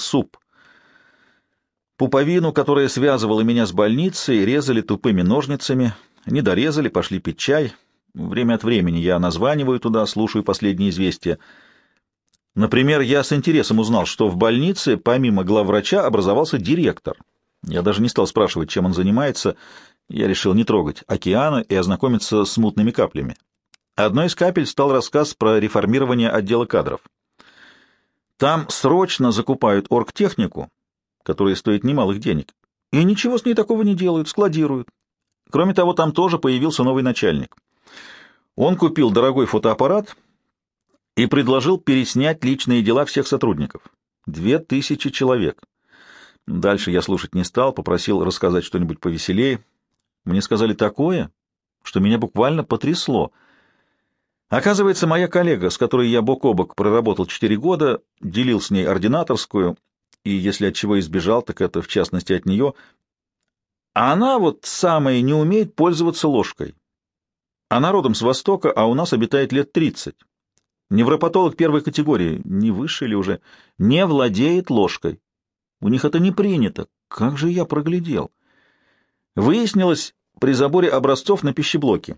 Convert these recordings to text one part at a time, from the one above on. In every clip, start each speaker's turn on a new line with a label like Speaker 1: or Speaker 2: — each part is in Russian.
Speaker 1: суп. Пуповину, которая связывала меня с больницей, резали тупыми ножницами, не дорезали, пошли пить чай. Время от времени я названиваю туда, слушаю последние известия. Например, я с интересом узнал, что в больнице, помимо главврача, образовался директор. Я даже не стал спрашивать, чем он занимается. Я решил не трогать океана и ознакомиться с мутными каплями. Одной из капель стал рассказ про реформирование отдела кадров. Там срочно закупают оргтехнику, которая стоит немалых денег, и ничего с ней такого не делают, складируют. Кроме того, там тоже появился новый начальник. Он купил дорогой фотоаппарат и предложил переснять личные дела всех сотрудников. Две тысячи человек. Дальше я слушать не стал, попросил рассказать что-нибудь повеселее. Мне сказали такое, что меня буквально потрясло. Оказывается, моя коллега, с которой я бок о бок проработал четыре года, делил с ней ординаторскую, и если от чего избежал, так это в частности от нее, а она вот самая не умеет пользоваться ложкой. Она родом с Востока, а у нас обитает лет тридцать. Невропатолог первой категории, не выше или уже, не владеет ложкой. У них это не принято. Как же я проглядел? Выяснилось при заборе образцов на пищеблоке.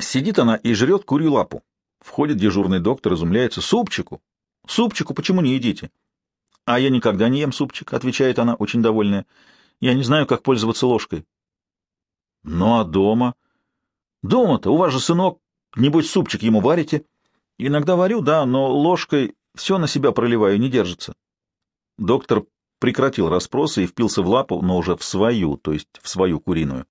Speaker 1: Сидит она и жрет курью лапу. Входит дежурный доктор, изумляется. «Супчику! Супчику почему не едите?» «А я никогда не ем супчик», — отвечает она, очень довольная. «Я не знаю, как пользоваться ложкой». «Ну а дома?» «Дома-то у вас же сынок, небось, супчик ему варите?» «Иногда варю, да, но ложкой все на себя проливаю, не держится». Доктор прекратил расспросы и впился в лапу, но уже в свою, то есть в свою куриную.